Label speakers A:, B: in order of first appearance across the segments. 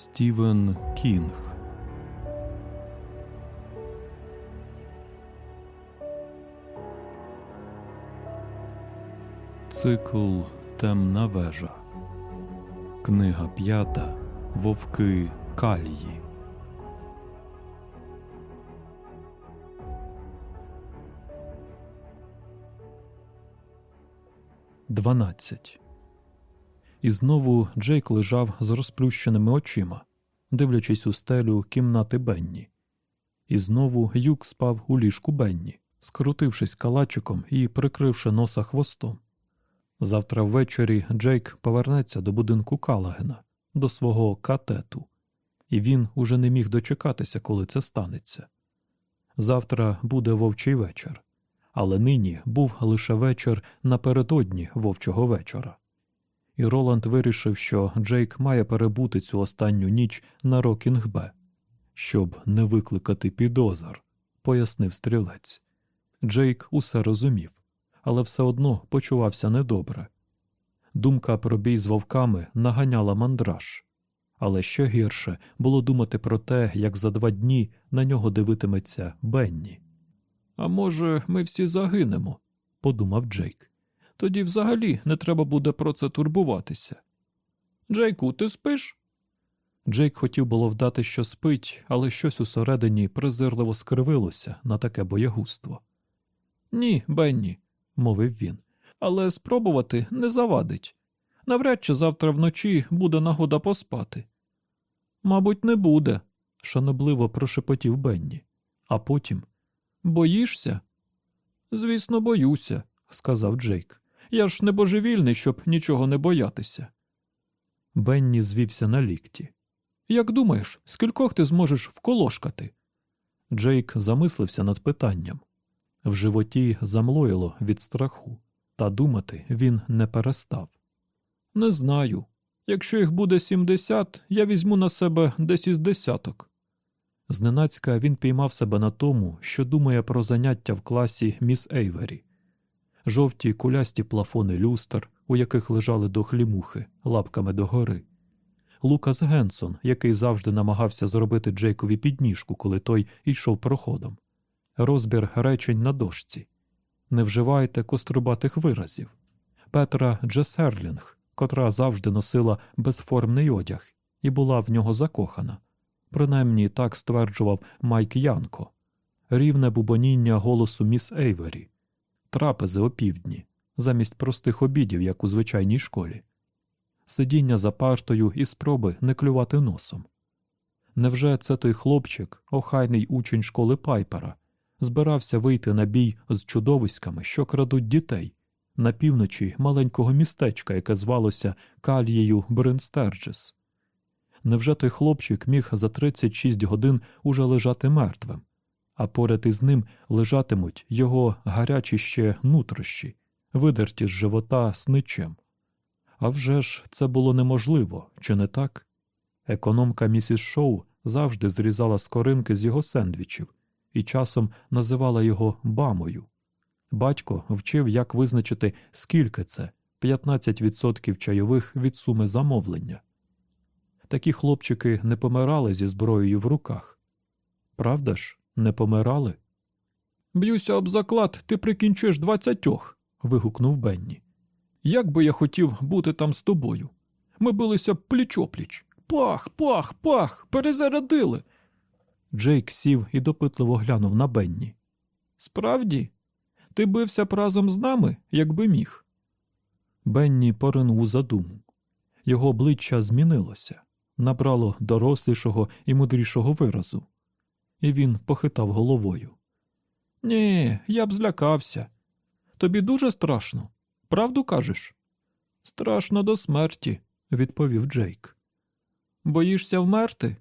A: Стівен Кінг Цикл Темна вежа. Книга п'ята Вовки Калії. Дванадцять. І знову Джейк лежав з розплющеними очима, дивлячись у стелю кімнати Бенні. І знову Юк спав у ліжку Бенні, скрутившись калачиком і прикривши носа хвостом. Завтра ввечері Джейк повернеться до будинку Калагена, до свого катету, і він уже не міг дочекатися, коли це станеться. Завтра буде вовчий вечір, але нині був лише вечір напередодні вовчого вечора. І Роланд вирішив, що Джейк має перебути цю останню ніч на Рокінг-Б, щоб не викликати підозр, пояснив стрілець. Джейк усе розумів але все одно почувався недобре. Думка про бій з вовками наганяла мандраж, але ще гірше було думати про те, як за два дні на нього дивитиметься Бенні. А може, ми всі загинемо, подумав Джейк. Тоді взагалі не треба буде про це турбуватися. Джейку, ти спиш? Джейк хотів було вдати, що спить, але щось усередині презирливо скривилося на таке боягузтво. Ні, Бенні, мовив він, але спробувати не завадить. Навряд чи завтра вночі буде нагода поспати. Мабуть, не буде, шанобливо прошепотів Бенні. А потім Боїшся? Звісно, боюся, сказав Джейк. Я ж не божевільний, щоб нічого не боятися. Бенні звівся на лікті. Як думаєш, скількох ти зможеш вколошкати? Джейк замислився над питанням. В животі замлоїло від страху, та думати він не перестав. Не знаю. Якщо їх буде сімдесят, я візьму на себе десь із десяток. Зненацька він піймав себе на тому, що думає про заняття в класі міс Ейвері. Жовті кулясті плафони люстр, у яких лежали дохлі мухи, лапками догори. Лукас Генсон, який завжди намагався зробити Джейкові підніжку, коли той йшов проходом розбір речень на дошці. Не вживайте кострубатих виразів. Петра Джесерлінг, котра завжди носила безформний одяг і була в нього закохана. Принаймні так стверджував Майк Янко, рівне бубоніння голосу міс Ейвері, трапези опівдні, замість простих обідів, як у звичайній школі, сидіння за партою і спроби не клювати носом. Невже це той хлопчик, охайний учень школи Пайпера, збирався вийти на бій з чудовиськами, що крадуть дітей, на півночі маленького містечка, яке звалося Калією Бринстерджес. Невже той хлопчик міг за 36 годин уже лежати мертвим, а поряд із ним лежатимуть його гарячі ще нутрощі, видерті з живота сничем? А вже ж це було неможливо, чи не так? Економка місіс Шоу завжди зрізала скоринки з його сендвічів і часом називала його бамою. Батько вчив, як визначити, скільки це 15% чайових від суми замовлення. Такі хлопчики не помирали зі зброєю в руках. Правда ж, не помирали? Б'юся об заклад, ти прикінчиш двадцятьох. вигукнув Бенні. Як би я хотів бути там з тобою. Ми билися пліч-опліч. Пах, пах, пах, перезарядили. Джейк сів і допитливо глянув на Бенні. Справді, ти бився б разом з нами, якби міг. Бенні поринув у задуму. Його обличчя змінилося, набрало дорослішого і мудрішого виразу, і він похитав головою. Ні, я б злякався. Тобі дуже страшно. Правду кажеш? Страшно до смерті, відповів Джейк. Боїшся вмерти?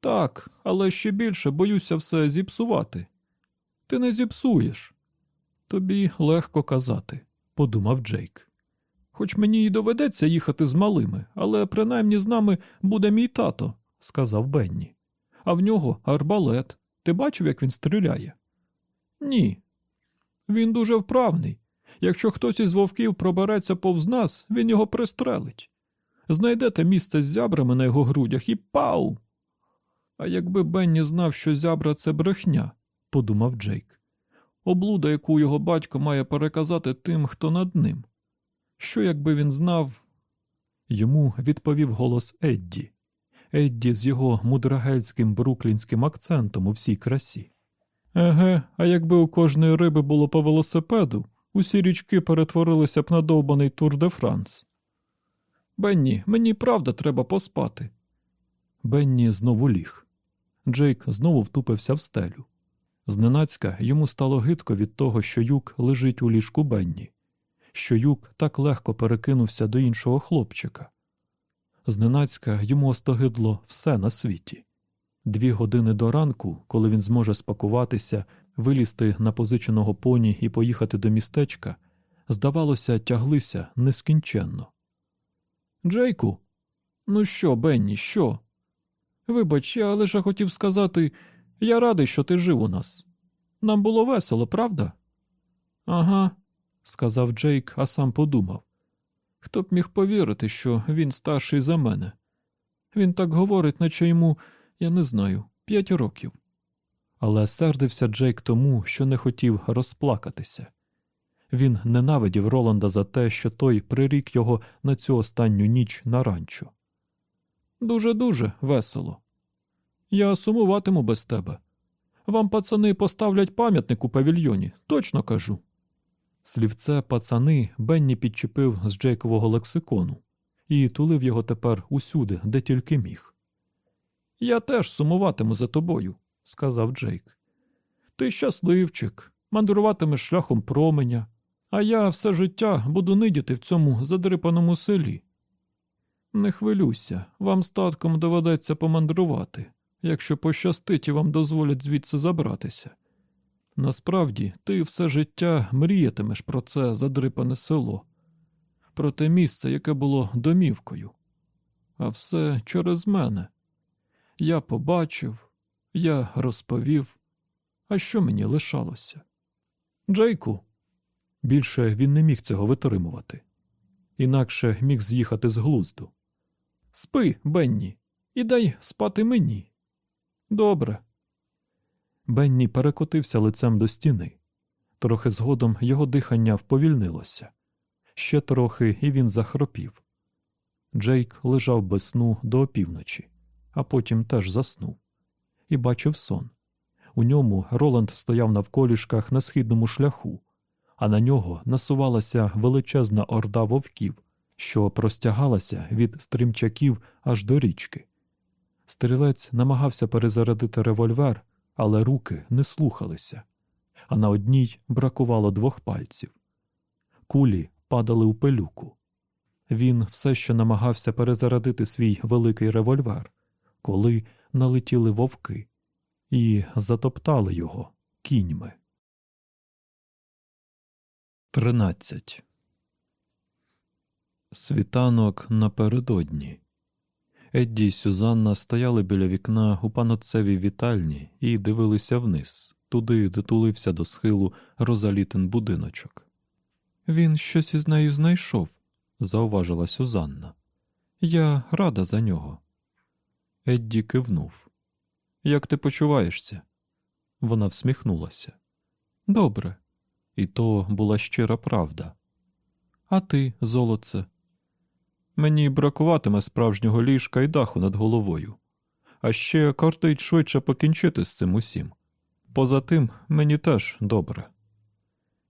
A: Так, але ще більше боюся все зіпсувати. Ти не зіпсуєш. Тобі легко казати, подумав Джейк. Хоч мені й доведеться їхати з малими, але принаймні з нами буде мій тато, сказав Бенні. А в нього арбалет. Ти бачив, як він стріляє? Ні. Він дуже вправний. Якщо хтось із вовків пробереться повз нас, він його пристрелить. знайдете місце з зябрами на його грудях і пау. А якби Бенні знав, що зябра це брехня, подумав Джейк. Облуда, яку його батько має переказати тим, хто над ним. Що, якби він знав. Йому відповів голос Едді. Едді з його мудрагельським бруклінським акцентом у всій красі. Еге, а якби у кожної риби було по велосипеду, усі річки перетворилися б на довбаний Тур де Франс. Бенні, мені правда треба поспати. Бенні знову ліг. Джейк знову втупився в стелю. Зненацька йому стало гидко від того, що юк лежить у ліжку Бенні, що юк так легко перекинувся до іншого хлопчика. Зненацька йому остогидло все на світі. Дві години до ранку, коли він зможе спакуватися, вилізти на позиченого поні і поїхати до містечка, здавалося, тяглися нескінченно. Джейку, ну що, Бенні, що? Вибач, я лише хотів сказати я радий, що ти жив у нас. Нам було весело, правда? Ага, сказав Джейк, а сам подумав. Хто б міг повірити, що він старший за мене? Він так говорить, наче йому, я не знаю, п'ять років. Але сердився Джейк тому, що не хотів розплакатися. Він ненавидів Роланда за те, що той прирік його на цю останню ніч на ранчо. Дуже дуже весело. Я сумуватиму без тебе. Вам пацани поставлять пам'ятник у павільйоні, точно кажу. Слівце пацани Бенні підчепив з Джейкового лексикону і тулив його тепер усюди, де тільки міг. Я теж сумуватиму за тобою, сказав Джейк. Ти щасливчик, мандруватимеш шляхом променя, а я все життя буду нидіти в цьому задрипаному селі. Не хвилюйся, вам з татком доведеться помандрувати, якщо пощастить і вам дозволять звідси забратися. Насправді, ти все життя мріятимеш про це задрипане село, про те місце, яке було домівкою. А все через мене. Я побачив, я розповів. А що мені лишалося? Джейку. Більше він не міг цього витримувати, інакше міг з'їхати з глузду. Спи, Бенні, і дай спати мені. Добре. Бенні перекотився лицем до стіни. Трохи згодом його дихання вповільнилося. Ще трохи, і він захропів. Джейк лежав без сну до опівночі, а потім теж заснув і бачив сон. У ньому Роланд стояв навколішках на східному шляху, а на нього насувалася величезна орда вовків, що простягалася від стримчаків аж до річки. Стрілець намагався перезарядити револьвер, але руки не слухалися, а на одній бракувало двох пальців. Кулі падали у пилюку. Він все ще намагався перезарядити свій великий револьвер, коли налетіли вовки і затоптали його кіньми. Тринадцять Світанок напередодні. Едді й Сюзанна стояли біля вікна у паноцевій вітальні і дивилися вниз, туди, де тулився до схилу розалітин будиночок. Він щось із нею знайшов, зауважила Сюзанна. Я рада за нього. Едді кивнув. Як ти почуваєшся? Вона всміхнулася. Добре. І то була щира правда. А ти, золоце, Мені бракуватиме справжнього ліжка і даху над головою, а ще кортить швидше покінчити з цим усім. Поза тим, мені теж добре.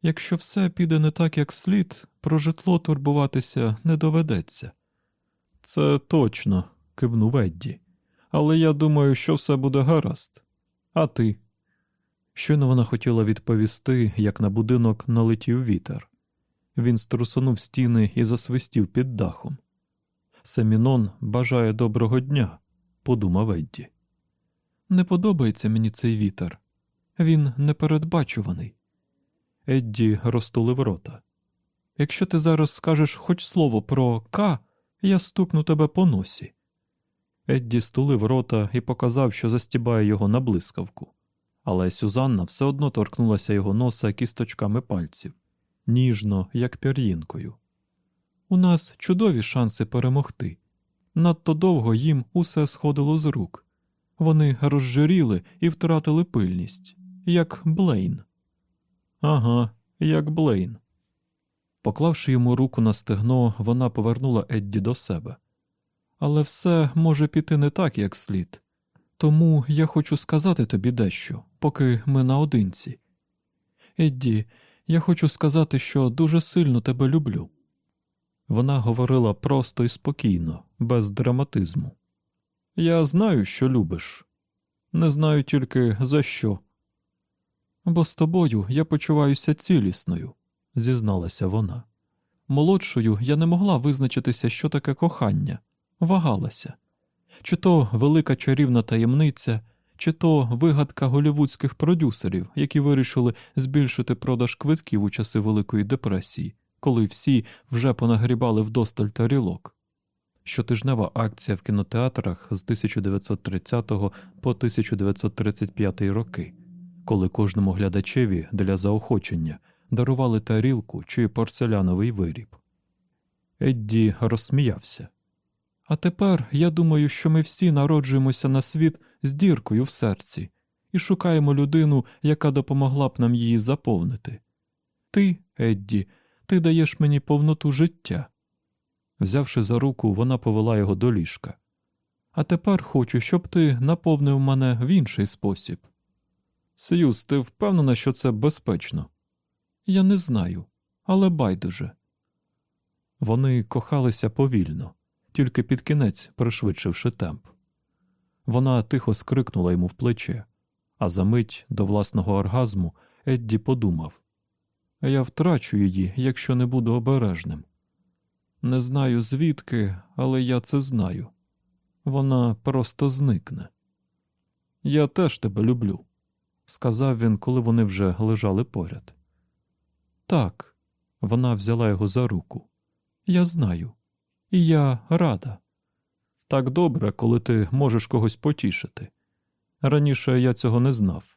A: Якщо все піде не так, як слід, про житло турбуватися не доведеться. Це точно, кивнув Едді. Але я думаю, що все буде гаразд. А ти? Щойно вона хотіла відповісти, як на будинок налетів вітер. Він струсонув стіни і засвистів під дахом. Семінон бажає доброго дня, подумав Едді. Не подобається мені цей вітер. Він непередбачуваний. Едді розтулив рота. Якщо ти зараз скажеш хоч слово про К, я стукну тебе по носі. Едді стулив рота і показав, що застібає його на блискавку. Але Сюзанна все одно торкнулася його носа кісточками пальців, ніжно, як пір'їнкою. У нас чудові шанси перемогти, Надто довго їм усе сходило з рук. Вони розжиріли і втратили пильність, як Блейн. Ага, як Блейн. Поклавши йому руку на стегно, вона повернула Едді до себе. Але все може піти не так, як слід. Тому я хочу сказати тобі дещо, поки ми наодинці. Едді, я хочу сказати, що дуже сильно тебе люблю. Вона говорила просто і спокійно, без драматизму. Я знаю, що любиш, не знаю тільки за що. Бо з тобою я почуваюся цілісною, зізналася вона. Молодшою я не могла визначитися, що таке кохання, вагалася. Чи то велика чарівна таємниця, чи то вигадка голівудських продюсерів, які вирішили збільшити продаж квитків у часи Великої депресії, коли всі вже понагрібали вдосталь тарілок. Щотижнева акція в кінотеатрах з 1930 по 1935 роки, коли кожному глядачеві для заохочення дарували тарілку чи порцеляновий виріб. Едді розсміявся. А тепер я думаю, що ми всі народжуємося на світ з діркою в серці і шукаємо людину, яка допомогла б нам її заповнити. Ти, Едді, ти даєш мені повноту життя. Взявши за руку, вона повела його до ліжка. А тепер хочу, щоб ти наповнив мене в інший спосіб. Сьюз, ти впевнена, що це безпечно? Я не знаю, але байдуже. Вони кохалися повільно, тільки під кінець пришвидшивши темп. Вона тихо скрикнула йому в плече, а за мить до власного оргазму Едді подумав Я втрачу її, якщо не буду обережним. Не знаю звідки, але я це знаю. Вона просто зникне. Я теж тебе люблю, сказав він, коли вони вже лежали поряд. Так, вона взяла його за руку. Я знаю, і я рада. Так добре, коли ти можеш когось потішити. Раніше я цього не знав.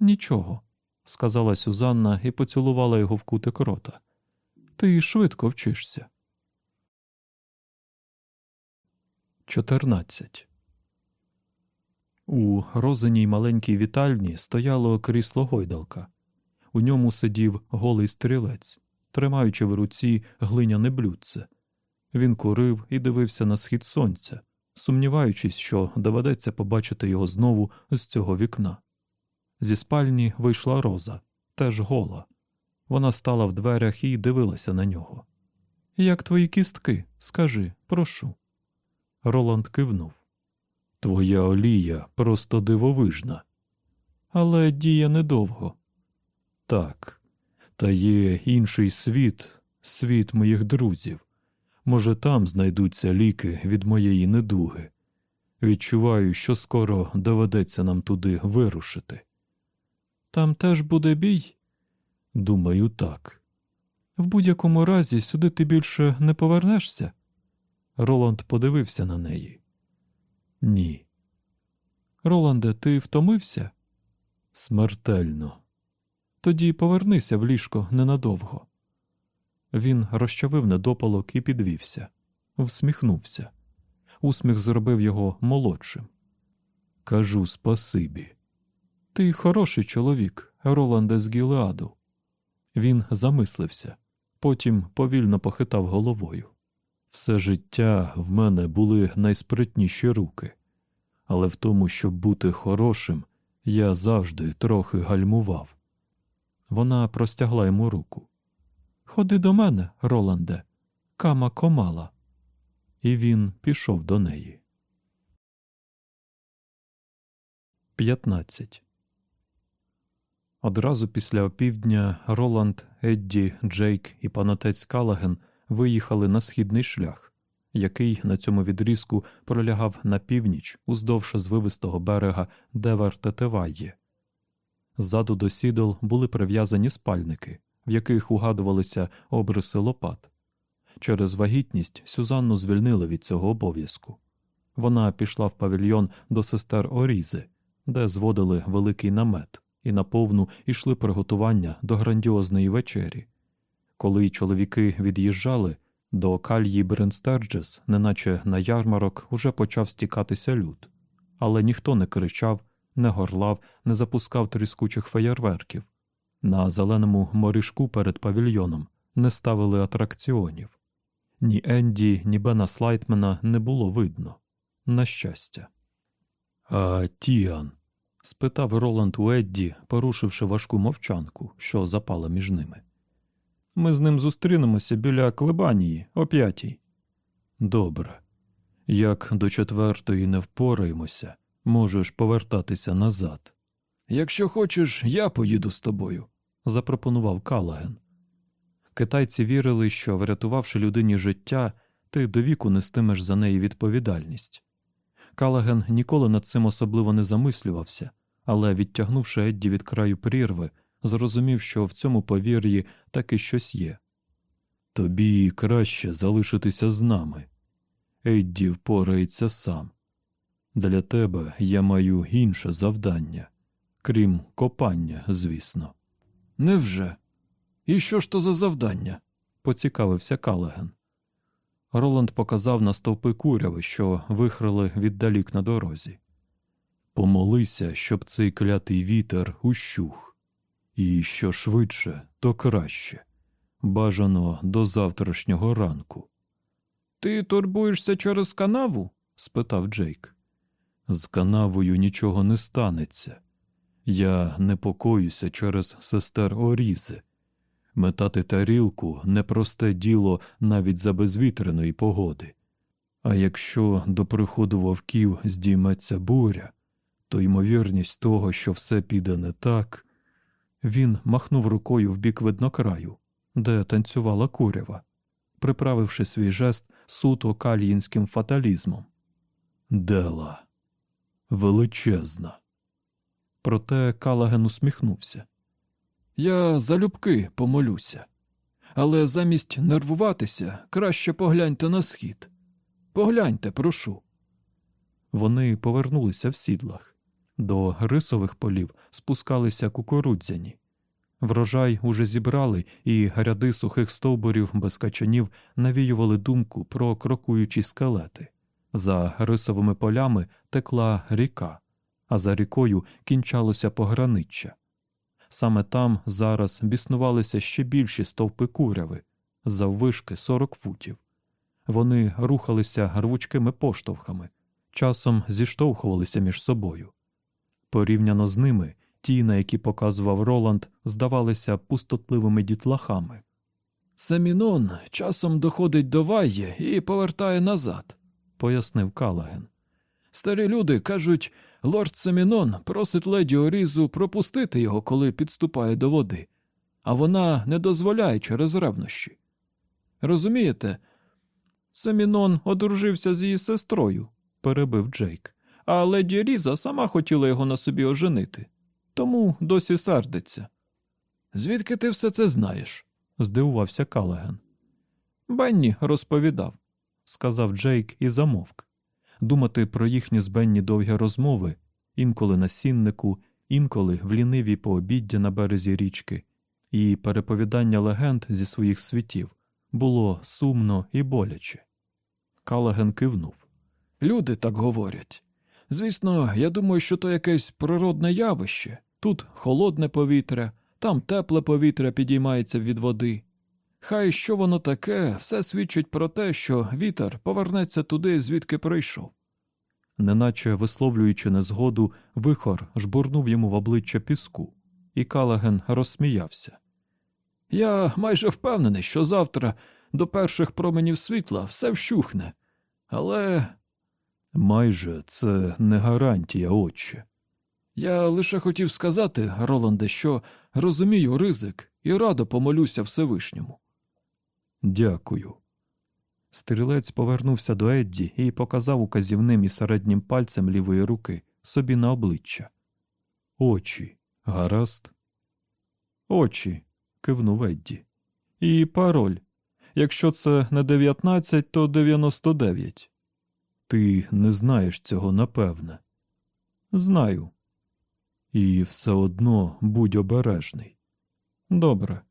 A: Нічого, сказала Сюзанна і поцілувала його в кутик рота. Ти швидко вчишся. 14. У розиній маленькій вітальні стояло крісло гойдалка. У ньому сидів голий стрілець, тримаючи в руці глиняне блюдце. Він курив і дивився на схід сонця, сумніваючись, що доведеться побачити його знову з цього вікна. Зі спальні вийшла роза, теж гола. Вона стала в дверях і дивилася на нього. Як твої кістки? Скажи, прошу. Роланд кивнув. Твоя олія просто дивовижна. Але діє недовго. Так, та є інший світ, світ моїх друзів. Може, там знайдуться ліки від моєї недуги. Відчуваю, що скоро доведеться нам туди вирушити. Там теж буде бій? Думаю, так. В будь-якому разі сюди ти більше не повернешся. Роланд подивився на неї. Ні. Роланде, ти втомився? Смертельно. Тоді повернися в ліжко ненадовго. Він розчавив недопалок і підвівся, всміхнувся. Усміх зробив його молодшим. Кажу спасибі. Ти хороший чоловік, Роланде з Гілеаду. Він замислився, потім повільно похитав головою. Все життя в мене були найспритніші руки, але в тому, щоб бути хорошим, я завжди трохи гальмував. Вона простягла йому руку. Ходи до мене, Роланде, кама комала. І він пішов до неї. 15. Одразу після опівдня Роланд, Едді, Джейк і панотець Калаген виїхали на східний шлях, який на цьому відрізку пролягав на північ уздовж звивистого берега Девар-Тете Ваї. Ззаду до сідол були прив'язані спальники, в яких угадувалися обриси лопат. Через вагітність Сюзанну звільнили від цього обов'язку. Вона пішла в павільйон до сестер Орізи, де зводили великий намет, і наповну йшли приготування до грандіозної вечері. Коли чоловіки від'їжджали, До кальї Бренстерджес, неначе на ярмарок, уже почав стікатися люд, але ніхто не кричав, не горлав, не запускав тріскучих феєрверків. На зеленому морішку перед павільйоном не ставили атракціонів. Ні Енді, ні Бена Слайтмена не було видно. На щастя. А Тіан? Спитав Роланд у Едді, порушивши важку мовчанку, що запала між ними. Ми з ним зустрінемося біля Клебанії о п'ятій. Добре. Як до четвертої не впораємося, можеш повертатися назад. Якщо хочеш, я поїду з тобою, запропонував Калаген. Китайці вірили, що, врятувавши людині життя, ти до віку нестимеш за неї відповідальність. Калаген ніколи над цим особливо не замислювався, але, відтягнувши Едді від краю прірви, зрозумів, що в цьому повір'ї таки щось є. Тобі краще залишитися з нами. Едді впорається сам. Для тебе я маю інше завдання, крім копання, звісно. Невже? І що ж то за завдання? поцікавився Калаген. Роланд показав на стовпи куряви, що вихрили віддалік на дорозі. Помолися, щоб цей клятий вітер ущух. І що швидше, то краще. Бажано до завтрашнього ранку. Ти турбуєшся через канаву? спитав Джейк. З канавою нічого не станеться. Я непокоюся через сестер Орізи. Метати тарілку непросте діло навіть за безвітреної погоди. А якщо до приходу вовків здійметься буря, то ймовірність того, що все піде не так. Він махнув рукою в бік виднокраю, де танцювала курява, приправивши свій жест суто каліїнським фаталізмом. Дела величезна. Проте Калаген усміхнувся. Я залюбки помолюся, але замість нервуватися краще погляньте на схід. Погляньте, прошу. Вони повернулися в сідлах. До рисових полів спускалися кукурудзяні. Врожай уже зібрали, і ряди сухих стовбурів без качанів навіювали думку про крокуючі скелети. За рисовими полями текла ріка, а за рікою кінчалося пограниччя. Саме там зараз біснувалися ще більші стовпи куряви, заввишки 40 футів. Вони рухалися рвучкими поштовхами, часом зіштовхувалися між собою. Порівняно з ними, ті, на які показував Роланд, здавалися пустотливими дітлахами. Семінон часом доходить до вайє і повертає назад, пояснив Калаген. Старі люди кажуть, лорд Семінон просить леді Орізу пропустити його, коли підступає до води, а вона не дозволяє через ревнощі. Розумієте? Семінон одружився з її сестрою, перебив Джейк, а леді Різа сама хотіла його на собі оженити, тому досі сердиться. Звідки ти все це знаєш? здивувався Калаген. Бенні розповідав, сказав Джейк і замовк. Думати про їхні з Бенні довгі розмови інколи на сіннику, інколи в лінивій пообідді на березі річки, і переповідання легенд зі своїх світів було сумно і боляче. Калаген кивнув. Люди так говорять. Звісно, я думаю, що то якесь природне явище. Тут холодне повітря, там тепле повітря підіймається від води. Хай що воно таке, все свідчить про те, що вітер повернеться туди, звідки прийшов. Неначе висловлюючи незгоду, вихор жбурнув йому в обличчя піску, і Калаген розсміявся. Я майже впевнений, що завтра до перших променів світла все вщухне, але. Майже це не гарантія, отче. Я лише хотів сказати, Роланде, що розумію ризик і радо помолюся Всевишньому. Дякую. Стрілець повернувся до Едді і показав указівним і середнім пальцем лівої руки собі на обличчя. Очі, гаразд. Очі. кивнув Едді. І пароль. Якщо це не 19, то 99. Ти не знаєш цього напевне. Знаю. І все одно будь обережний. Добре.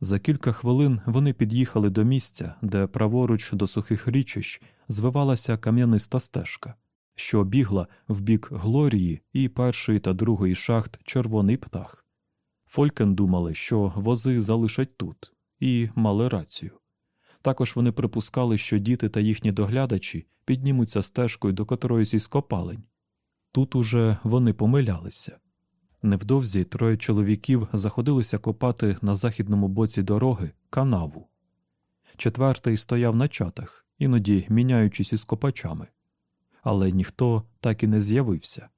A: За кілька хвилин вони під'їхали до місця, де праворуч до сухих річищ звивалася кам'яниста стежка, що бігла в бік Глорії і першої та другої шахт червоний птах. Фолькен думали, що вози залишать тут, і мали рацію. Також вони припускали, що діти та їхні доглядачі піднімуться стежкою до котроїсь із копалень. Тут уже вони помилялися. Невдовзі троє чоловіків заходилися копати на західному боці дороги канаву. Четвертий стояв на чатах, іноді міняючись із копачами. Але ніхто так і не з'явився.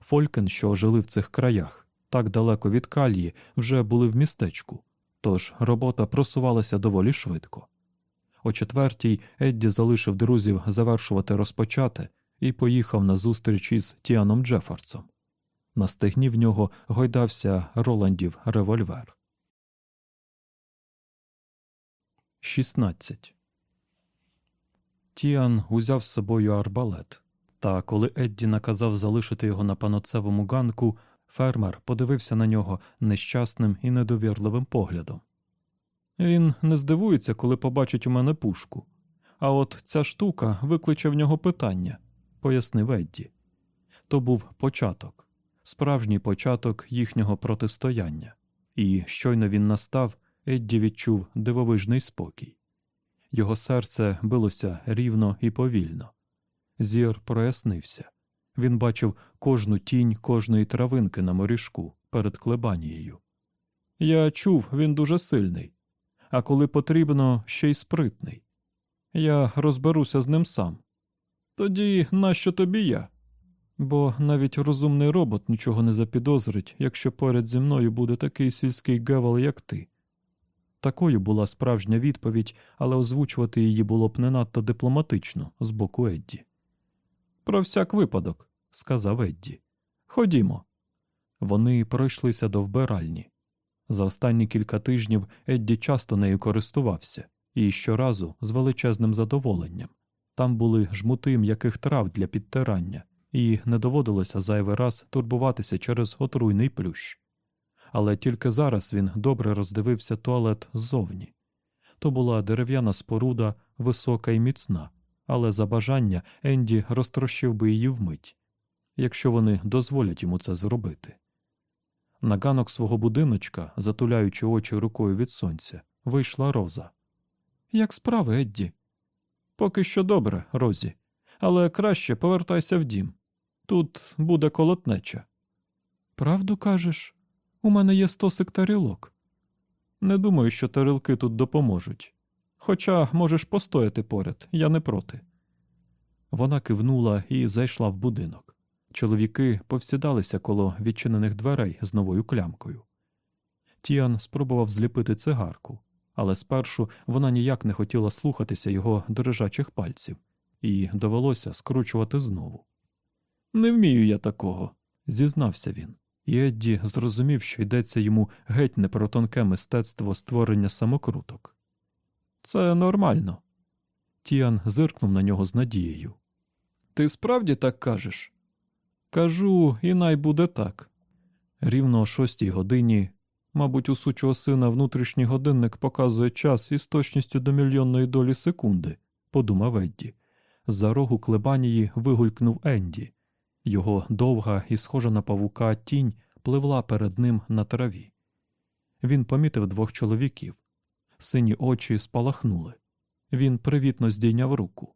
A: Фолькен, що жили в цих краях, так далеко від калії, вже були в містечку, тож робота просувалася доволі швидко. О четвертій Едді залишив друзів завершувати розпочати і поїхав на зустріч із Тіаном Джефардсом. На стегні в нього гойдався Роландів револьвер. 16. Тіан узяв з собою арбалет. Та коли Едді наказав залишити його на паноцевому ганку, фермер подивився на нього нещасним і недовірливим поглядом. Він не здивується, коли побачить у мене пушку. А от ця штука викличе в нього питання, пояснив Едді. То був початок, справжній початок їхнього протистояння, і щойно він настав, Едді відчув дивовижний спокій. Його серце билося рівно і повільно. Зір прояснився. Він бачив кожну тінь кожної травинки на морішку перед клебанією. Я чув, він дуже сильний, а коли потрібно, ще й спритний. Я розберуся з ним сам. Тоді нащо тобі я? Бо навіть розумний робот нічого не запідозрить, якщо поряд зі мною буде такий сільський гевел, як ти. Такою була справжня відповідь, але озвучувати її було б не надто дипломатично з боку Едді. Про всяк випадок, сказав Едді. Ходімо. Вони пройшлися до вбиральні. За останні кілька тижнів Едді часто нею користувався, і щоразу з величезним задоволенням. Там були жмути м'яких трав для підтирання, і не доводилося зайвий раз турбуватися через отруйний плющ. Але тільки зараз він добре роздивився туалет ззовні. То була дерев'яна споруда, висока і міцна, але за бажання Енді розтрощив би її вмить, якщо вони дозволять йому це зробити. На ганок свого будиночка, затуляючи очі рукою від сонця, вийшла Роза. Як справи, Едді? Поки що добре, Розі, але краще повертайся в дім. Тут буде колотнеча. Правду кажеш? У мене є стосик тарілок. Не думаю, що тарілки тут допоможуть. Хоча можеш постояти поряд, я не проти. Вона кивнула і зайшла в будинок. Чоловіки повсідалися коло відчинених дверей з новою клямкою. Тіан спробував зліпити цигарку, але спершу вона ніяк не хотіла слухатися його дрижачих пальців, і довелося скручувати знову. Не вмію я такого, зізнався він, і Едді зрозумів, що йдеться йому геть не про тонке мистецтво створення самокруток. Це нормально. Тіан зиркнув на нього з надією. Ти справді так кажеш? Кажу, і най буде так. Рівно о шостій годині, мабуть, у сучого сина внутрішній годинник показує час із точністю до мільйонної долі секунди, подумав Едді. З-за рогу клебанії вигулькнув Енді. Його довга і схожа на павука тінь пливла перед ним на траві. Він помітив двох чоловіків. Сині очі спалахнули. Він привітно здійняв руку.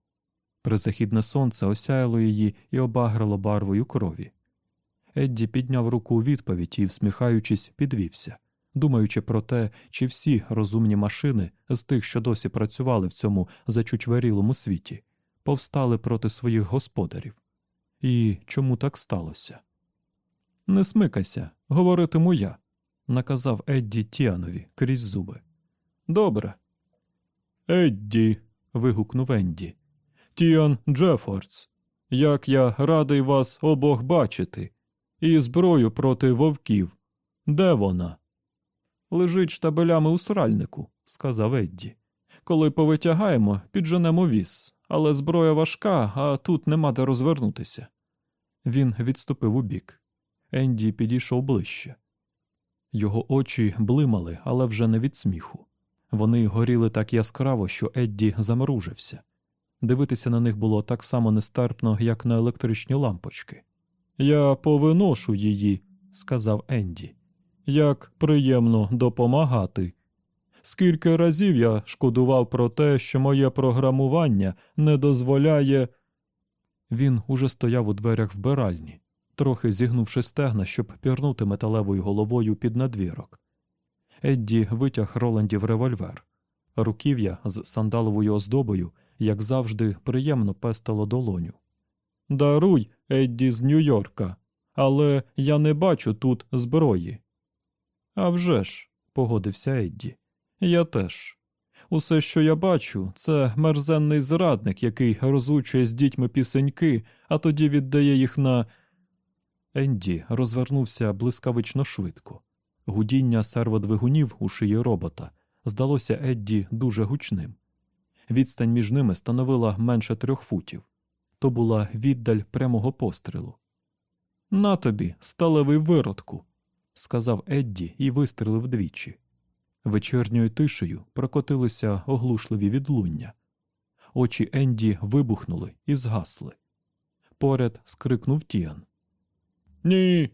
A: Призахідне сонце осяяло її і обаграло барвою крові. Едді підняв руку у відповідь і, всміхаючись, підвівся, думаючи про те, чи всі розумні машини з тих, що досі працювали в цьому зачучверілому світі, повстали проти своїх господарів. І чому так сталося? Не смикайся, говоритиму я, наказав Едді Тіанові крізь зуби. Добре. Едді. вигукнув Енді. Тіан Джефордс, як я радий вас обох бачити, і зброю проти вовків. Де вона? Лежить штабелями у сральнику, сказав Едді. Коли повитягаємо, підженемо віз, але зброя важка, а тут нема де розвернутися. Він відступив убік. Енді підійшов ближче. Його очі блимали, але вже не від сміху. Вони горіли так яскраво, що Едді замружився. Дивитися на них було так само нестерпно, як на електричні лампочки. Я повиношу її, сказав Енді. Як приємно допомагати. Скільки разів я шкодував про те, що моє програмування не дозволяє. Він уже стояв у дверях вбиральні, трохи зігнувши стегна, щоб пірнути металевою головою під надвірок. Едді витяг Роландів револьвер. Руків'я з сандаловою оздобою, як завжди, приємно пестило долоню. Даруй, Едді з Нью-Йорка, але я не бачу тут зброї. «А вже ж», – погодився Едді. Я теж. Усе, що я бачу, це мерзенний зрадник, який розучує з дітьми пісеньки, а тоді віддає їх на. Енді розвернувся блискавично швидко. Гудіння серводвигунів у шиї робота здалося Едді дуже гучним. Відстань між ними становила менше трьох футів. То була віддаль прямого пострілу. На тобі, сталевий виродку, сказав Едді і вистрелив двічі. Вечірньою тишею прокотилися оглушливі відлуння. Очі Енді вибухнули і згасли. Поряд скрикнув Тіан. Ні.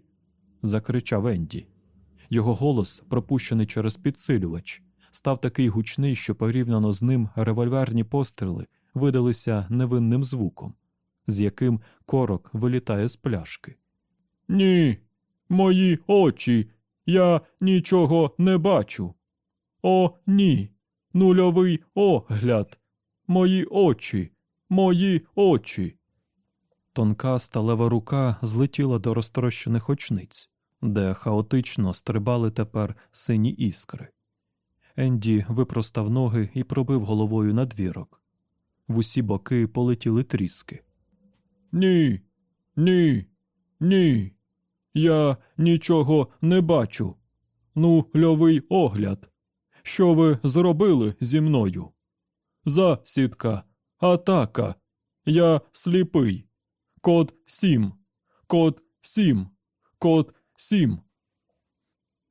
A: закричав Енді. Його голос, пропущений через підсилювач, став такий гучний, що порівняно з ним револьверні постріли видалися невинним звуком, з яким корок вилітає з пляшки. Ні, мої очі. Я нічого не бачу. О, ні. Нульовий огляд. Мої очі, мої очі. Тонка сталева рука злетіла до розтрощених очниць, де хаотично стрибали тепер сині іскри. Енді випростав ноги і пробив головою на двірок. В усі боки полетіли тріски. Ні, ні, ні. Я нічого не бачу. Ну, льовий огляд. Що ви зробили зі мною? Засідка, атака. Я сліпий. Код сім. Код сім. Код сім.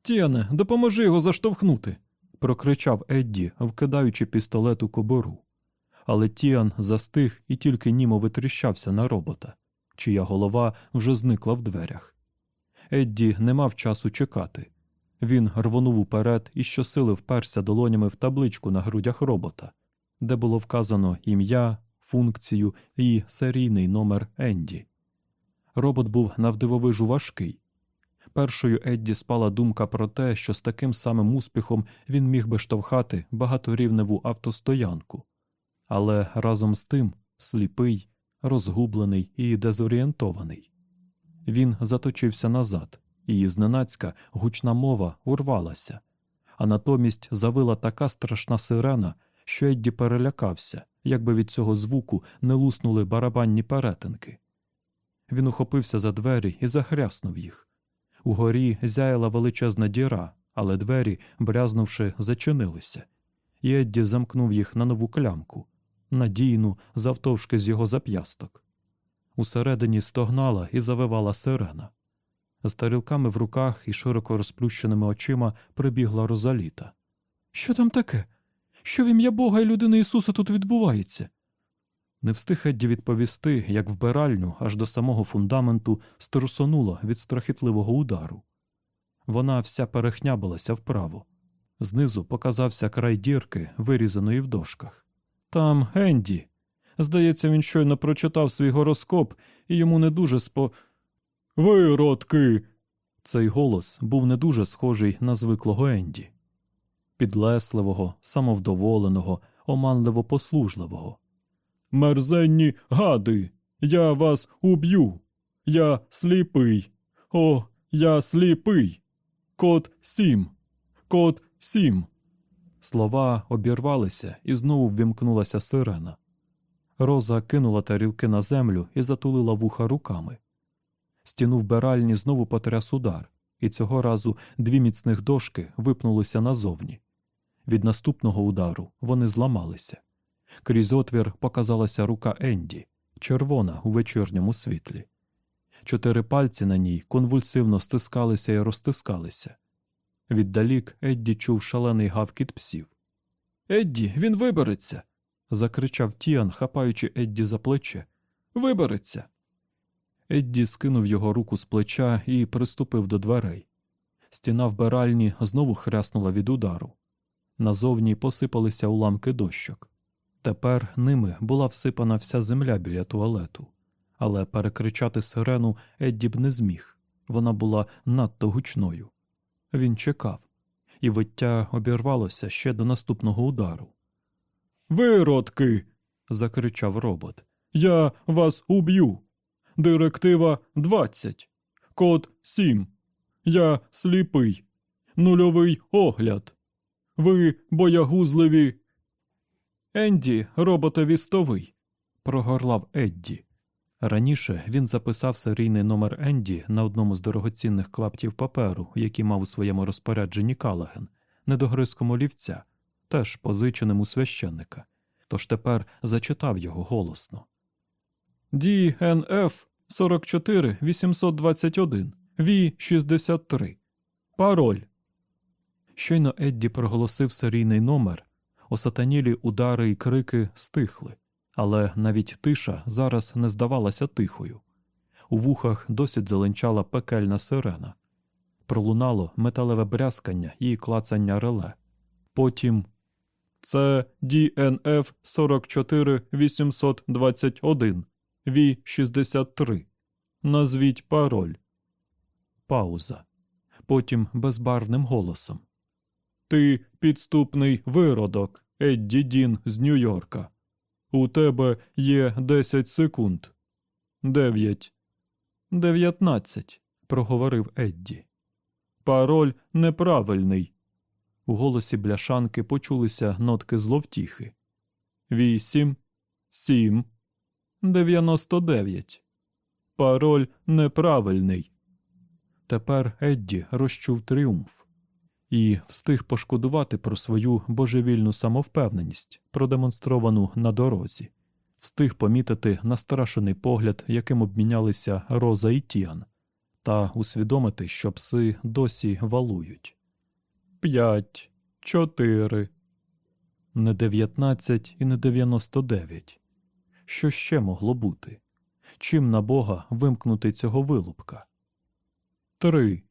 A: Тєне, допоможи його заштовхнути. прокричав Едді, вкидаючи пістолет у кобору. Але Тіан застиг і тільки німо витріщався на робота, чия голова вже зникла в дверях. Едді не мав часу чекати. Він рвонув уперед і щосили вперся долонями в табличку на грудях робота, де було вказано ім'я, функцію і серійний номер Енді. Робот був навдивовижу важкий. Першою Едді спала думка про те, що з таким самим успіхом він міг би штовхати багаторівневу автостоянку, але разом з тим сліпий, розгублений і дезорієнтований. Він заточився назад, і зненацька гучна мова урвалася, а натомість завила така страшна сирена, що Едді перелякався, якби від цього звуку не луснули барабанні перетинки. Він ухопився за двері і захряснув їх. Угорі зяяла величезна діра, але двері, брязнувши, зачинилися, і Едді замкнув їх на нову клямку, надійну, завтовшки з його зап'ясток. Усередині стогнала і завивала сирена. З тарілками в руках і широко розплющеними очима прибігла Розаліта. Що там таке? Що в ім'я Бога і людини Ісуса тут відбувається? Не встиг Едді відповісти, як вбиральню аж до самого фундаменту струсонуло від страхітливого удару. Вона вся перехнябилася вправо. Знизу показався край дірки, вирізаної в дошках. Там Енді. Здається, він щойно прочитав свій гороскоп, і йому не дуже спо. Виродки. Цей голос був не дуже схожий на звиклого Енді підлесливого, самовдоволеного, оманливо послужливого. Мерзенні гади, я вас уб'ю. Я сліпий. О, я сліпий. Код сім. Код сім. Слова обірвалися і знову ввімкнулася сирена. Роза кинула тарілки на землю і затулила вуха руками. Стіну вбиральні знову потряс удар, і цього разу дві міцних дошки випнулися назовні. Від наступного удару вони зламалися. Крізь отвір показалася рука Енді, червона у вечірньому світлі. Чотири пальці на ній конвульсивно стискалися і розтискалися. Віддалік Едді чув шалений гавкіт псів. Едді, він вибереться. закричав Тіан, хапаючи Едді за плече. Вибереться. Едді скинув його руку з плеча і приступив до дверей. Стіна вбиральні знову хряснула від удару. Назовні посипалися уламки дощок. Тепер ними була всипана вся земля біля туалету, але перекричати сирену Едді б не зміг вона була надто гучною. Він чекав, і виття обірвалося ще до наступного удару. Виродки. закричав робот. Я вас уб'ю. Директива 20. Код 7. Я сліпий. Нульовий огляд. Ви боягузливі. Енді, робота вістовий, прогорлав Едді. Раніше він записав серійний номер Енді на одному з дорогоцінних клаптів паперу, який мав у своєму розпорядженні Калаген, недогризком олівця, теж позиченим у священника, тож тепер зачитав його голосно. DNF 44 821 V 63 Пароль. Щойно Едді проголосив серійний номер, осатанілі удари і крики стихли, але навіть тиша зараз не здавалася тихою. У вухах досі дзеленчала пекельна сирена. Пролунало металеве брязкання і клацання реле. Потім це DNF 44 821 V 63 Назвіть пароль. Пауза. Потім безбарвним голосом. Ти підступний виродок, Едді Дін з Нью-Йорка. У тебе є 10 секунд. Дев'ять. Дев'ятнадцять. проговорив Едді. Пароль неправильний. У голосі бляшанки почулися нотки зловтіхи. Вісім. Сім. Дев'яносто дев'ять. Пароль неправильний. Тепер Едді розчув тріумф і встиг пошкодувати про свою божевільну самовпевненість, продемонстровану на дорозі, встиг помітити настрашений погляд, яким обмінялися Роза і Тіан, та усвідомити, що пси досі валують. П'ять, чотири, не дев'ятнадцять і не дев'яносто дев'ять. Що ще могло бути? Чим на Бога вимкнути цього вилупка? Три.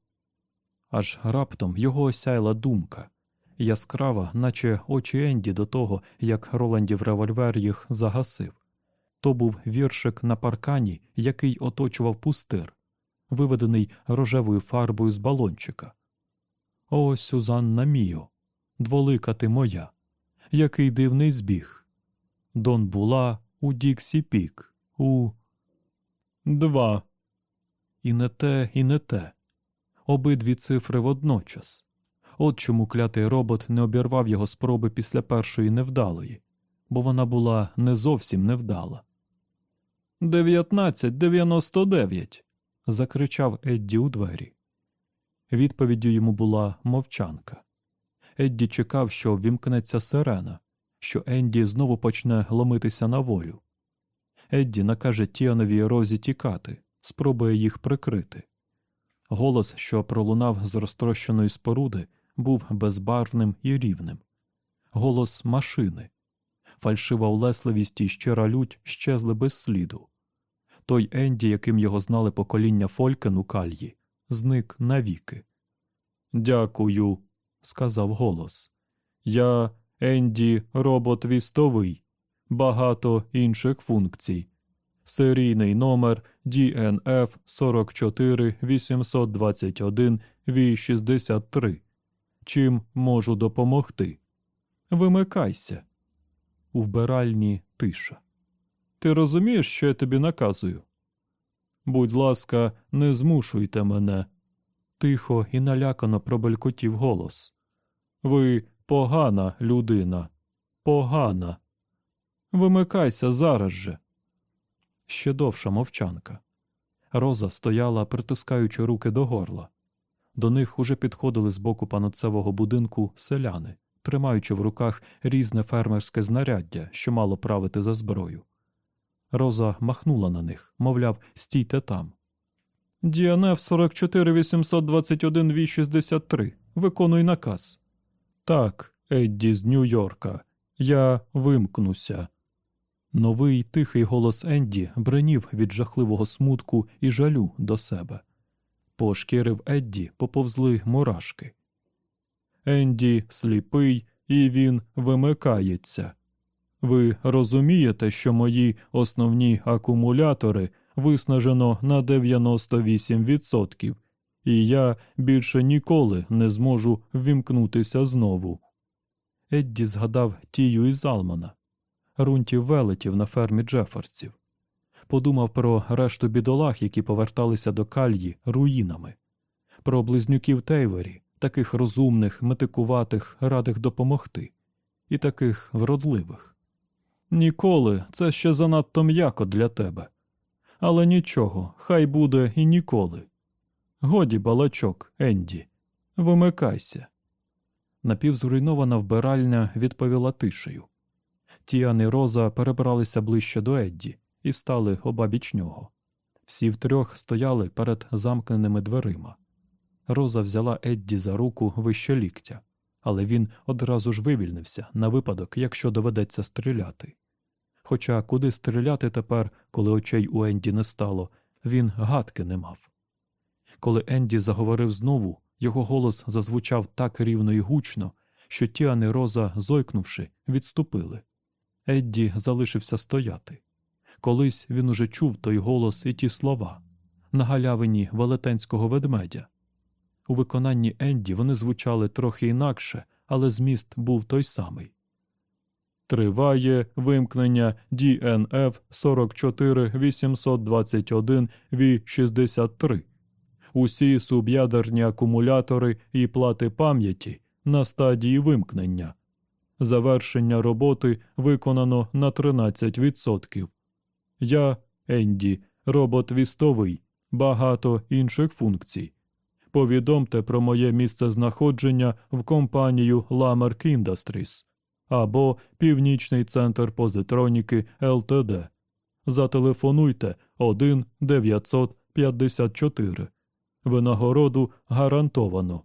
A: Аж раптом його осяяла думка яскрава, наче очі Енді до того, як Роландів револьвер їх загасив. То був віршик на паркані, який оточував пустир, виведений рожевою фарбою з балончика. О, Сюзанна Міо, дволика ти моя, який дивний збіг. Дон була у Діксі Пік, у два. І не те, і не те обидві цифри водночас. От чому клятий робот не обірвав його спроби після першої невдалої, бо вона була не зовсім невдала. Дев'ятнадцять дев'яносто дев'ять. закричав Едді у двері. Відповіддю йому була мовчанка. Едді чекав, що вімкнеться сирена, що Енді знову почне ломитися на волю. Едді накаже Тіанові Розі тікати, спробує їх прикрити. Голос, що пролунав з розтрощеної споруди, був безбарвним і рівним. Голос машини. Фальшива улесливість і щира лють щезли без сліду. Той Енді, яким його знали покоління Фолькен у кальї, зник навіки. Дякую, сказав голос. Я Енді, робот вістовий, багато інших функцій серійний номер DNF 44 821 V63. Чим можу допомогти? Вимикайся. У вбиральні тиша. Ти розумієш, що я тобі наказую? Будь ласка, не змушуйте мене. Тихо і налякано пробелькотів голос. Ви погана людина. Погана. Вимикайся зараз же ще довша мовчанка. Роза стояла, притискаючи руки до горла. До них уже підходили з боку паноцевого будинку селяни, тримаючи в руках різне фермерське знаряддя, що мало правити за зброю. Роза махнула на них, мовляв, стійте там. Діанеф 44821 в 63 виконуй наказ. Так, Едді з Нью-Йорка, я вимкнуся. Новий тихий голос Енді бренів від жахливого смутку і жалю до себе. По шкірив Едді поповзли мурашки. Енді сліпий, і він вимикається. Ви розумієте, що мої основні акумулятори виснажено на 98%, і я більше ніколи не зможу ввімкнутися знову. Едді згадав тію із Алмана, рунтів велетів на фермі Джеферсів. Подумав про решту бідолах, які поверталися до кальї руїнами, про близнюків Тейвері, таких розумних, метикуватих, радих допомогти, і таких вродливих. Ніколи це ще занадто м'яко для тебе. Але нічого, хай буде і ніколи. Годі, балачок, Енді, вимикайся. Напівзруйнована вбиральня відповіла тишею. Тіан і Роза перебралися ближче до Едді і стали обабіч нього. Всі втрьох стояли перед замкненими дверима. Роза взяла Едді за руку вище ліктя, але він одразу ж вивільнився на випадок, якщо доведеться стріляти. Хоча куди стріляти тепер, коли очей у Енді не стало, він гадки не мав. Коли Енді заговорив знову, його голос зазвучав так рівно і гучно, що Тіан і Роза, зойкнувши, відступили. Едді залишився стояти. Колись він уже чув той голос і ті слова на галявині велетенського ведмедя. У виконанні Енді вони звучали трохи інакше, але зміст був той самий. Триває вимкнення DNF 44821 V63. Усі суб'ядерні акумулятори і плати пам'яті на стадії вимкнення. Завершення роботи виконано на 13%. Я, Енді, робот вістовий, багато інших функцій. Повідомте про моє місце знаходження в компанію Lamarck Industries або Північний центр позитроніки ЛТД. Зателефонуйте 1 954. Винагороду гарантовано.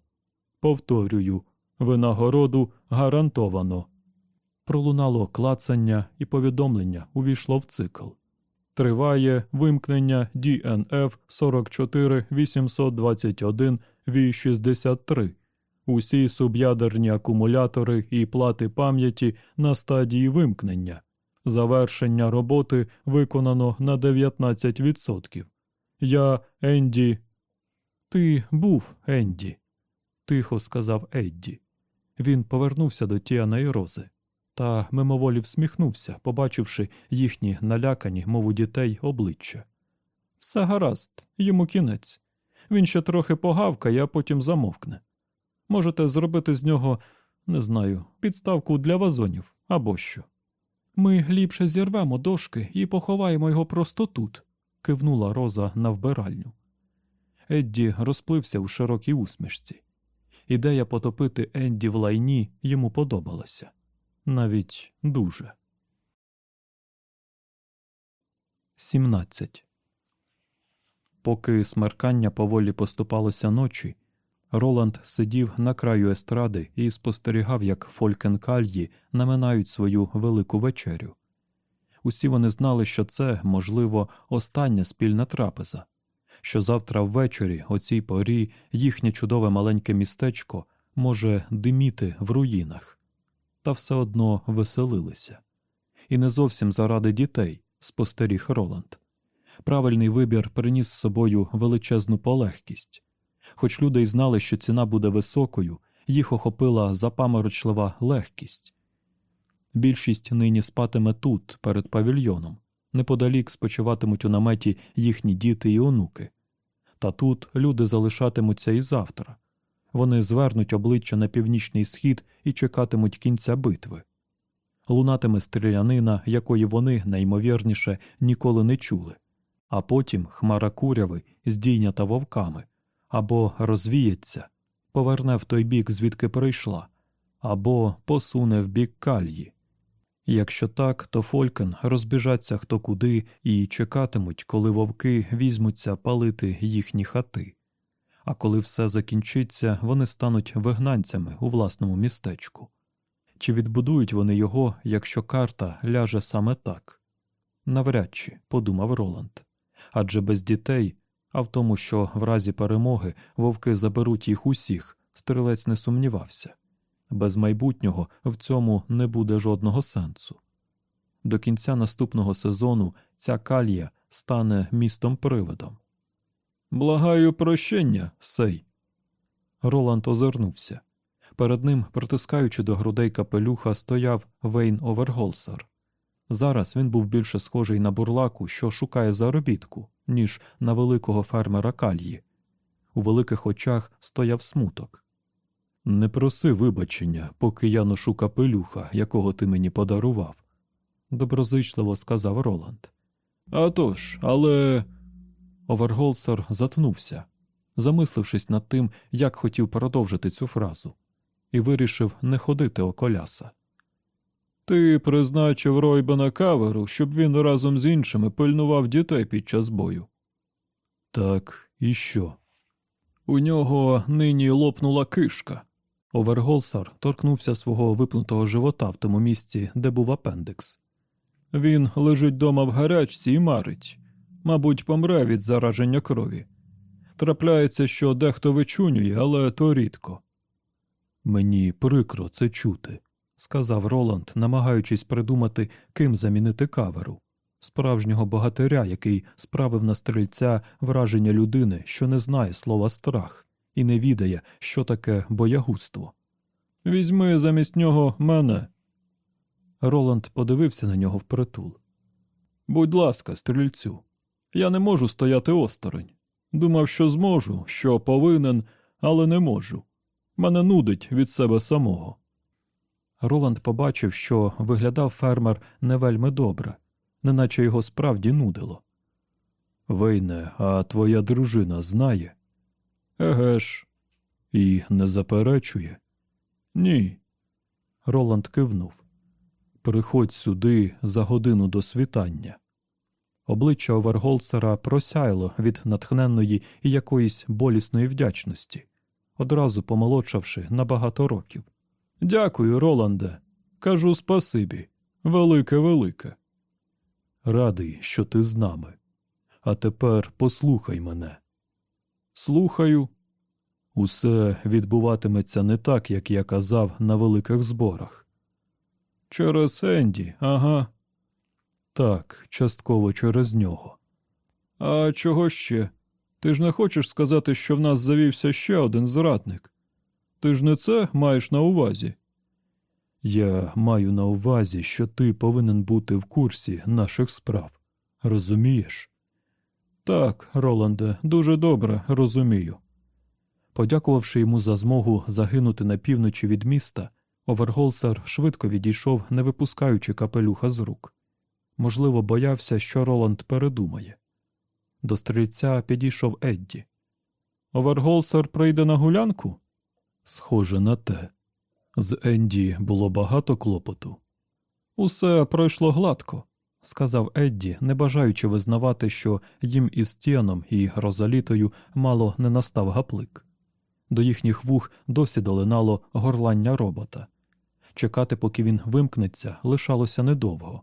A: Повторюю, винагороду гарантовано. Пролунало клацання і повідомлення увійшло в цикл. Триває вимкнення DNF 44821 V63. Усі суб'ядерні акумулятори і плати пам'яті на стадії вимкнення. Завершення роботи виконано на 19%. Я Енді. Ти був Енді, тихо сказав Едді. Він повернувся до Тіана і Рози та мимоволі всміхнувся, побачивши їхні налякані, мов у дітей, обличчя. Все гаразд, йому кінець. Він ще трохи погавкає, а потім замовкне. Можете зробити з нього, не знаю, підставку для вазонів або що. Ми ліпше зірвемо дошки і поховаємо його просто тут, кивнула Роза на вбиральню. Едді розплився у широкій усмішці. Ідея потопити Енді в лайні йому подобалася навіть дуже. 17. Поки смеркання поволі поступалося ночі, Роланд сидів на краю естради і спостерігав, як фолькенкальї наминають свою велику вечерю. Усі вони знали, що це, можливо, остання спільна трапеза, що завтра ввечері, о цій порі, їхнє чудове маленьке містечко може диміти в руїнах, та все одно веселилися. І не зовсім заради дітей, спостеріг Роланд. Правильний вибір приніс з собою величезну полегкість. Хоч люди й знали, що ціна буде високою, їх охопила запаморочлива легкість. Більшість нині спатиме тут, перед павільйоном, неподалік спочиватимуть у наметі їхні діти і онуки. Та тут люди залишатимуться і завтра. Вони звернуть обличчя на північний схід і чекатимуть кінця битви. Лунатиме стрілянина, якої вони, найімовірніше, ніколи не чули, а потім хмара куряви, здійнята вовками, або розвіється, поверне в той бік, звідки прийшла, або посуне в бік кальї. Якщо так, то Фолькен розбіжаться хто куди і чекатимуть, коли вовки візьмуться палити їхні хати. а коли все закінчиться, вони стануть вигнанцями у власному містечку. Чи відбудують вони його, якщо карта ляже саме так? Навряд чи, подумав Роланд. Адже без дітей, а в тому, що в разі перемоги вовки заберуть їх усіх, стрілець не сумнівався. Без майбутнього в цьому не буде жодного сенсу. До кінця наступного сезону ця калія стане містом привидом. Благаю прощення, сей. Роланд озирнувся. Перед ним, притискаючи до грудей капелюха, стояв Вейн Оверголсер. Зараз він був більше схожий на бурлаку, що шукає заробітку, ніж на великого фермера кальї. У великих очах стояв смуток. Не проси вибачення, поки я ношу капелюха, якого ти мені подарував, доброзичливо сказав Роланд. «А тож, але. Оверголсер затнувся, замислившись над тим, як хотів продовжити цю фразу, і вирішив не ходити околяса. Ти призначив Ройбена каверу, щоб він разом з іншими пильнував дітей під час бою. Так, і що? У нього нині лопнула кишка. Оверголсар торкнувся свого випнутого живота в тому місці, де був апендикс. Він лежить дома в гарячці і марить. Мабуть, помре від зараження крові. Трапляється, що дехто вичунює, але то рідко. Мені прикро це чути, сказав Роланд, намагаючись придумати, ким замінити каверу, справжнього богатиря, який справив на стрільця враження людини, що не знає слова страх і не відає, що таке боягузтво. Візьми замість нього мене. Роланд подивився на нього впритул. Будь ласка, стрільцю, я не можу стояти осторонь. Думав, що зможу, що повинен, але не можу. Мене нудить від себе самого. Роланд побачив, що виглядав фермер не вельми добре, неначе його справді нудило. Вейне, а твоя дружина знає? Еге ж, і не заперечує? Ні. Роланд кивнув. Приходь сюди за годину до світання. Обличчя Оверголсера просяяло від натхненної і якоїсь болісної вдячності, одразу помолодшавши на багато років. Дякую, Роланде. Кажу спасибі. Велике, велике. Радий, що ти з нами. А тепер послухай мене. Слухаю. Усе відбуватиметься не так, як я казав на великих зборах. Через Енді, ага. Так, частково через нього. А чого ще? Ти ж не хочеш сказати, що в нас завівся ще один зрадник? Ти ж не це маєш на увазі? Я маю на увазі, що ти повинен бути в курсі наших справ. Розумієш? Так, Роланде, дуже добре розумію. Подякувавши йому за змогу загинути на півночі від міста, Оверголсер швидко відійшов, не випускаючи капелюха з рук. Можливо, боявся, що Роланд передумає. До стрільця підійшов Едді. Оверголсер прийде на гулянку? Схоже на те. З Енді було багато клопоту. Усе пройшло гладко, сказав Едді, не бажаючи визнавати, що їм із Тіаном і Розалітою мало не настав гаплик. До їхніх вух досі долинало горлання робота. Чекати, поки він вимкнеться, лишалося недовго.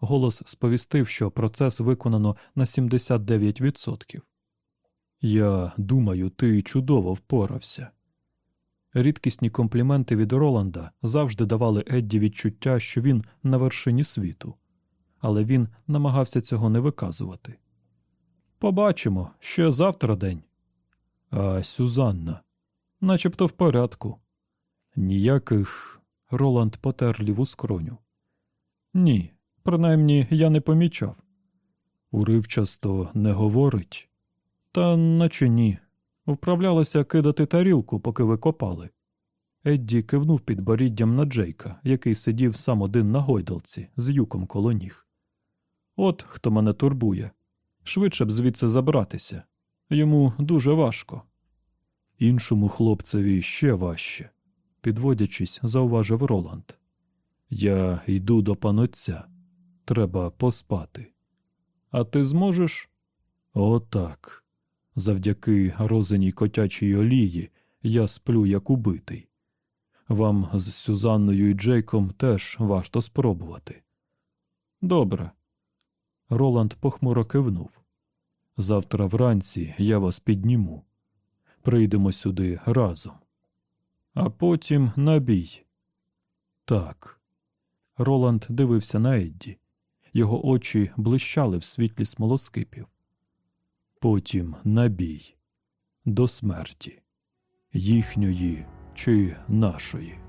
A: Голос сповістив, що процес виконано на 79%. Я думаю, ти чудово впорався. Рідкісні компліменти від Роланда завжди давали Едді відчуття, що він на вершині світу, але він намагався цього не виказувати. Побачимо, ще завтра день. А Сюзанна, начебто в порядку. Ніяких. Роланд потер ліву скроню. Ні, принаймні я не помічав. Уривчасто не говорить, та наче ні. Вправлялася кидати тарілку, поки ви копали. Едді кивнув під боріддям на Джейка, який сидів сам один на гойдалці з юком коло ніг. От хто мене турбує. Швидше б звідси забратися. Йому дуже важко. Іншому хлопцеві ще важче, підводячись, зауважив Роланд. Я йду до панотця. Треба поспати. А ти зможеш? Отак. Завдяки розиній котячій олії я сплю як убитий. Вам з Сюзанною і Джейком теж варто спробувати. Добре. Роланд похмуро кивнув. Завтра вранці я вас підніму. Прийдемо сюди разом. А потім на бій. Так. Роланд дивився на Едді. Його очі блищали в світлі смолоскипів. Потім на бій. До смерті. Їхньої чи нашої.